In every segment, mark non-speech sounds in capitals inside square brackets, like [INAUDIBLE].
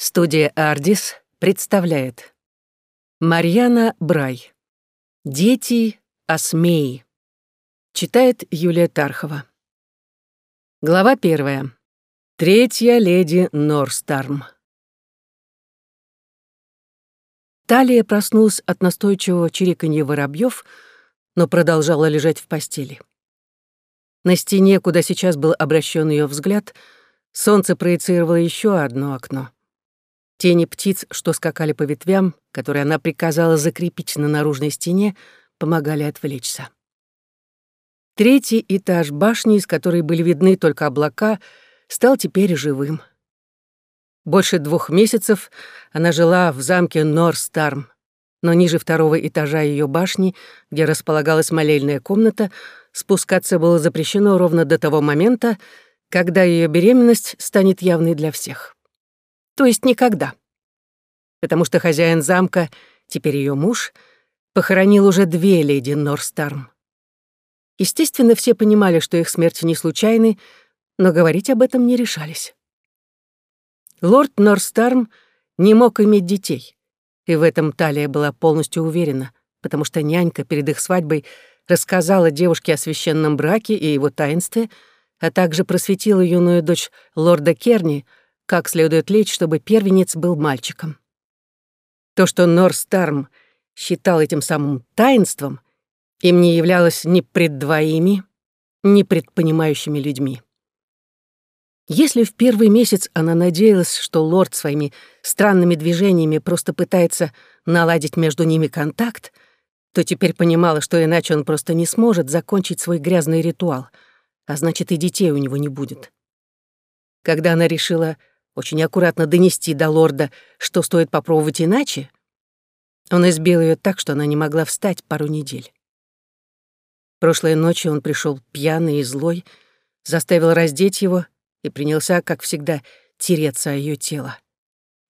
Студия «Ардис» представляет. Марьяна Брай. «Дети Осмеи» Читает Юлия Тархова. Глава первая. Третья леди Норстарм Талия проснулась от настойчивого чириканья воробьев, но продолжала лежать в постели. На стене, куда сейчас был обращен ее взгляд, солнце проецировало еще одно окно — Тени птиц, что скакали по ветвям, которые она приказала закрепить на наружной стене, помогали отвлечься. Третий этаж башни, из которой были видны только облака, стал теперь живым. Больше двух месяцев она жила в замке Норстарм, но ниже второго этажа ее башни, где располагалась молельная комната, спускаться было запрещено ровно до того момента, когда ее беременность станет явной для всех. То есть никогда. Потому что хозяин замка, теперь ее муж, похоронил уже две леди Норстарм. Естественно, все понимали, что их смерти не случайны, но говорить об этом не решались. Лорд Норстарм не мог иметь детей, и в этом Талия была полностью уверена, потому что нянька перед их свадьбой рассказала девушке о священном браке и его таинстве, а также просветила юную дочь лорда Керни — как следует лечь, чтобы первенец был мальчиком. То, что Норстарм считал этим самым таинством, им не являлось ни пред двоими, ни пред понимающими людьми. Если в первый месяц она надеялась, что лорд своими странными движениями просто пытается наладить между ними контакт, то теперь понимала, что иначе он просто не сможет закончить свой грязный ритуал, а значит, и детей у него не будет. Когда она решила очень аккуратно донести до лорда, что стоит попробовать иначе, он избил ее так, что она не могла встать пару недель. Прошлой ночью он пришел пьяный и злой, заставил раздеть его и принялся, как всегда, тереться о ее тело.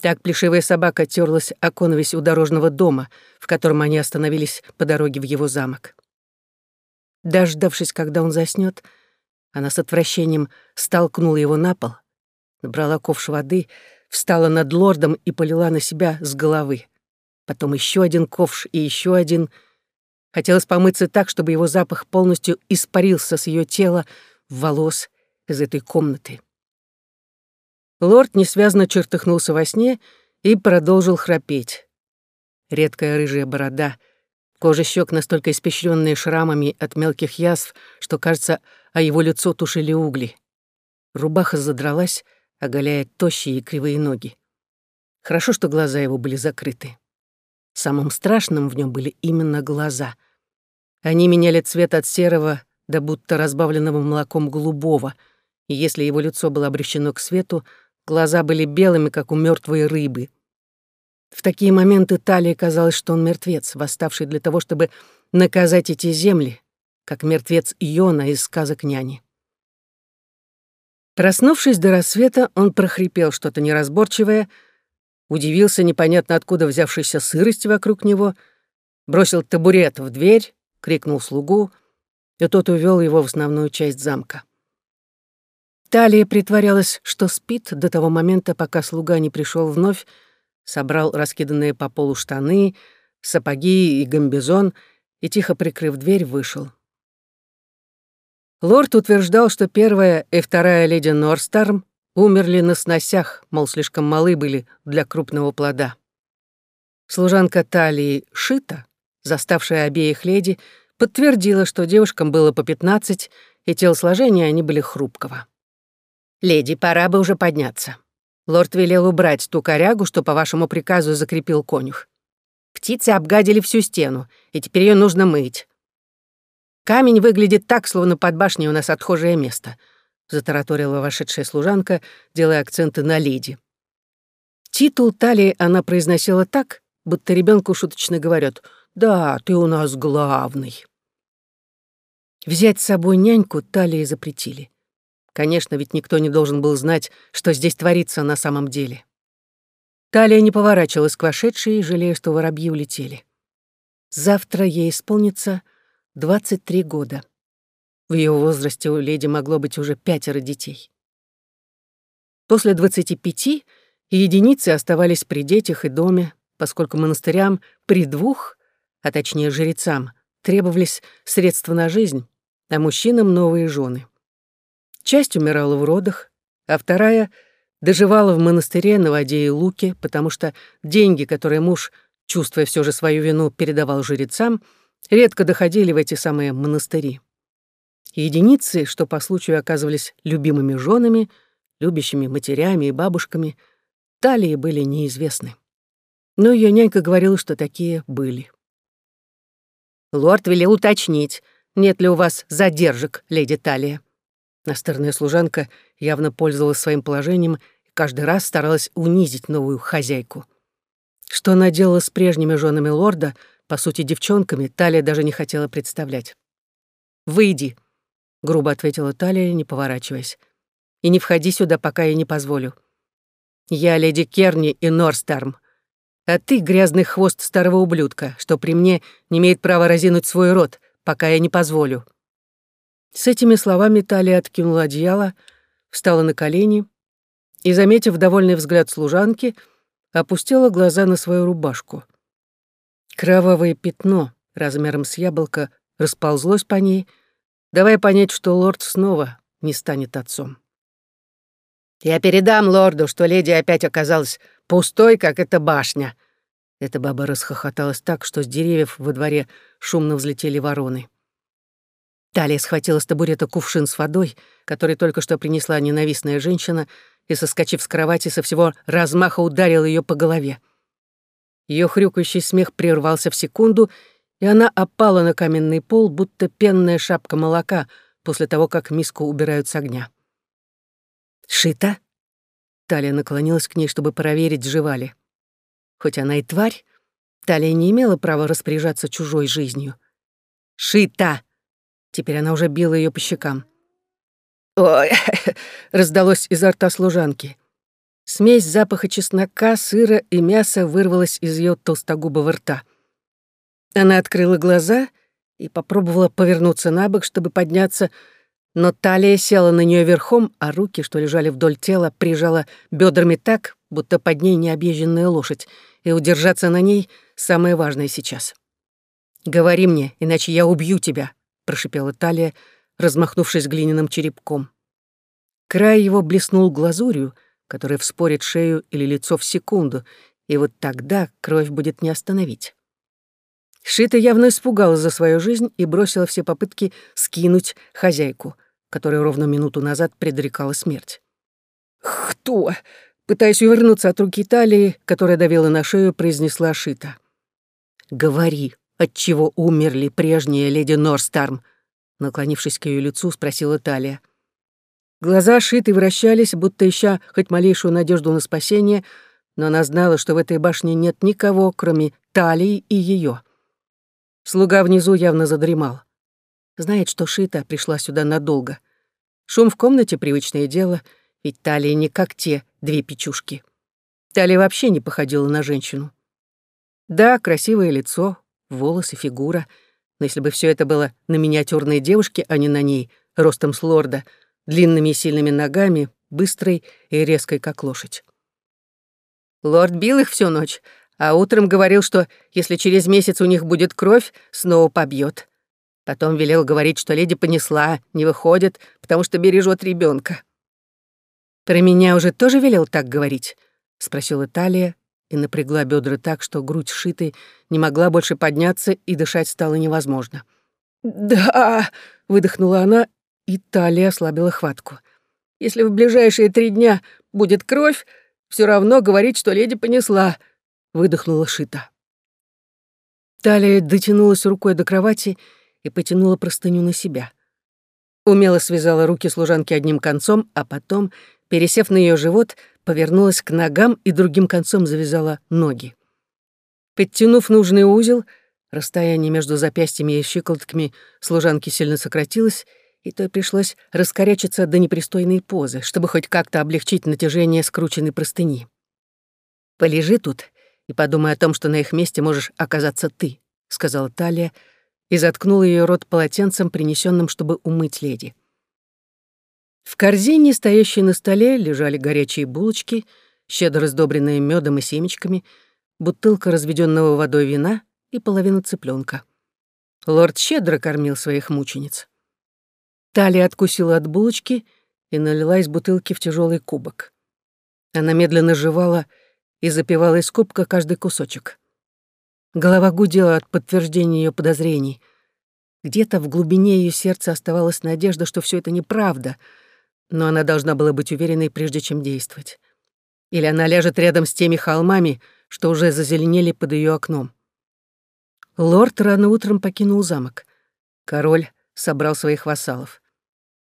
Так плешивая собака терлась о коновесь у дорожного дома, в котором они остановились по дороге в его замок. Дождавшись, когда он заснет, она с отвращением столкнула его на пол, набрала ковш воды, встала над лордом и полила на себя с головы. Потом еще один ковш и еще один. Хотелось помыться так, чтобы его запах полностью испарился с ее тела, волос из этой комнаты. Лорд несвязно чертыхнулся во сне и продолжил храпеть. Редкая рыжая борода, кожа щек настолько испещренная шрамами от мелких язв, что, кажется, а его лицо тушили угли. Рубаха задралась, оголяя тощие и кривые ноги. Хорошо, что глаза его были закрыты. Самым страшным в нем были именно глаза. Они меняли цвет от серого до будто разбавленного молоком голубого, и если его лицо было обращено к свету, глаза были белыми, как у мертвой рыбы. В такие моменты Талии казалось, что он мертвец, восставший для того, чтобы наказать эти земли, как мертвец Иона из сказок няни. Проснувшись до рассвета, он прохрипел что-то неразборчивое, удивился непонятно откуда взявшейся сырости вокруг него, бросил табурет в дверь, крикнул слугу, и тот увел его в основную часть замка. Талия притворялась, что спит до того момента, пока слуга не пришел вновь, собрал раскиданные по полу штаны, сапоги и гамбизон и, тихо прикрыв дверь, вышел. Лорд утверждал, что первая и вторая леди Норстарм умерли на сносях, мол, слишком малы были для крупного плода. Служанка Талии Шита, заставшая обеих леди, подтвердила, что девушкам было по пятнадцать, и телосложение они были хрупкого. «Леди, пора бы уже подняться. Лорд велел убрать ту корягу, что по вашему приказу закрепил конюх. Птицы обгадили всю стену, и теперь ее нужно мыть. Камень выглядит так, словно под башней у нас отхожее место», — затараторила вошедшая служанка, делая акценты на леди. Титул талии она произносила так, будто ребенку шуточно говорят «Да, ты у нас главный». Взять с собой няньку талии запретили. Конечно, ведь никто не должен был знать, что здесь творится на самом деле. Талия не поворачивалась к вошедшей, жалея, что воробьи улетели. Завтра ей исполнится 23 года. В ее возрасте у леди могло быть уже пятеро детей. После 25 и единицы оставались при детях и доме, поскольку монастырям при двух, а точнее жрецам, требовались средства на жизнь, а мужчинам новые жены. Часть умирала в родах, а вторая доживала в монастыре на воде и луке, потому что деньги, которые муж, чувствуя все же свою вину, передавал жрецам, редко доходили в эти самые монастыри. Единицы, что по случаю оказывались любимыми женами, любящими матерями и бабушками, талии были неизвестны. Но ее нянька говорила, что такие были. «Лорд велел уточнить, нет ли у вас задержек, леди Талия». Настырная служанка явно пользовалась своим положением и каждый раз старалась унизить новую хозяйку. Что она делала с прежними женами лорда, по сути, девчонками, Талия даже не хотела представлять. «Выйди», — грубо ответила Талия, не поворачиваясь. «И не входи сюда, пока я не позволю. Я леди Керни и Норстарм, а ты грязный хвост старого ублюдка, что при мне не имеет права разинуть свой рот, пока я не позволю». С этими словами Талия откинула одеяло, встала на колени и, заметив довольный взгляд служанки, опустила глаза на свою рубашку. Кровавое пятно размером с яблоко расползлось по ней, давая понять, что лорд снова не станет отцом. «Я передам лорду, что леди опять оказалась пустой, как эта башня». Эта баба расхохоталась так, что с деревьев во дворе шумно взлетели вороны. Талия схватила с табурета кувшин с водой, который только что принесла ненавистная женщина, и, соскочив с кровати, со всего размаха ударила ее по голове. Ее хрюкающий смех прервался в секунду, и она опала на каменный пол, будто пенная шапка молока после того, как миску убирают с огня. «Шита?» Талия наклонилась к ней, чтобы проверить, жива ли. Хоть она и тварь, Талия не имела права распоряжаться чужой жизнью. «Шита!» Теперь она уже била ее по щекам. «Ой!» [LAUGHS] — раздалось изо рта служанки. Смесь запаха чеснока, сыра и мяса вырвалась из ее толстогубого рта. Она открыла глаза и попробовала повернуться на бок, чтобы подняться, но талия села на нее верхом, а руки, что лежали вдоль тела, прижала бедрами так, будто под ней необъезженная лошадь, и удержаться на ней — самое важное сейчас. «Говори мне, иначе я убью тебя», — прошипела Талия, размахнувшись глиняным черепком. Край его блеснул глазурью, которая вспорит шею или лицо в секунду, и вот тогда кровь будет не остановить. Шита явно испугалась за свою жизнь и бросила все попытки скинуть хозяйку, которая ровно минуту назад предрекала смерть. «Кто?» Пытаясь увернуться от руки талии, которая давила на шею, произнесла Шита. «Говори, отчего умерли прежние леди Норстарм?» Наклонившись к ее лицу, спросила Талия. Глаза Шиты вращались, будто ища хоть малейшую надежду на спасение, но она знала, что в этой башне нет никого, кроме Талии и ее. Слуга внизу явно задремал. Знает, что Шита пришла сюда надолго. Шум в комнате — привычное дело, ведь Талия не как те две печушки. Талия вообще не походила на женщину. Да, красивое лицо, волосы, фигура. Но если бы все это было на миниатюрной девушке, а не на ней, ростом с лорда, длинными и сильными ногами, быстрой и резкой, как лошадь. Лорд бил их всю ночь, а утром говорил, что если через месяц у них будет кровь, снова побьет. Потом велел говорить, что леди понесла, не выходит, потому что бережет ребенка. «Про меня уже тоже велел так говорить?» — спросила Талия, и напрягла бедра так, что грудь шитой не могла больше подняться, и дышать стало невозможно. «Да!» — выдохнула она, и талия ослабила хватку. «Если в ближайшие три дня будет кровь, все равно говорить, что леди понесла», — выдохнула Шита. Талия дотянулась рукой до кровати и потянула простыню на себя. Умело связала руки служанки одним концом, а потом, пересев на ее живот, — повернулась к ногам и другим концом завязала ноги. Подтянув нужный узел, расстояние между запястьями и щиколотками служанки сильно сократилось, и то пришлось раскорячиться до непристойной позы, чтобы хоть как-то облегчить натяжение скрученной простыни. «Полежи тут и подумай о том, что на их месте можешь оказаться ты», — сказала Талия, и заткнула ее рот полотенцем, принесенным, чтобы умыть леди. В корзине, стоящей на столе, лежали горячие булочки, щедро сдобренная медом и семечками, бутылка разведенного водой вина и половина цыпленка. Лорд щедро кормил своих мучениц. Талия откусила от булочки и налила из бутылки в тяжелый кубок. Она медленно жевала и запивала из кубка каждый кусочек. Голова гудела от подтверждения ее подозрений. Где-то в глубине ее сердца оставалась надежда, что все это неправда, но она должна была быть уверенной, прежде чем действовать. Или она ляжет рядом с теми холмами, что уже зазеленели под ее окном. Лорд рано утром покинул замок. Король собрал своих вассалов.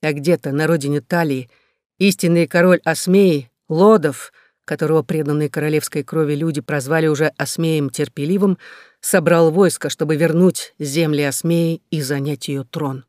А где-то на родине Талии истинный король Осмеи, Лодов, которого преданные королевской крови люди прозвали уже Осмеем терпеливым, собрал войско, чтобы вернуть земли Осмеи и занять ее трон.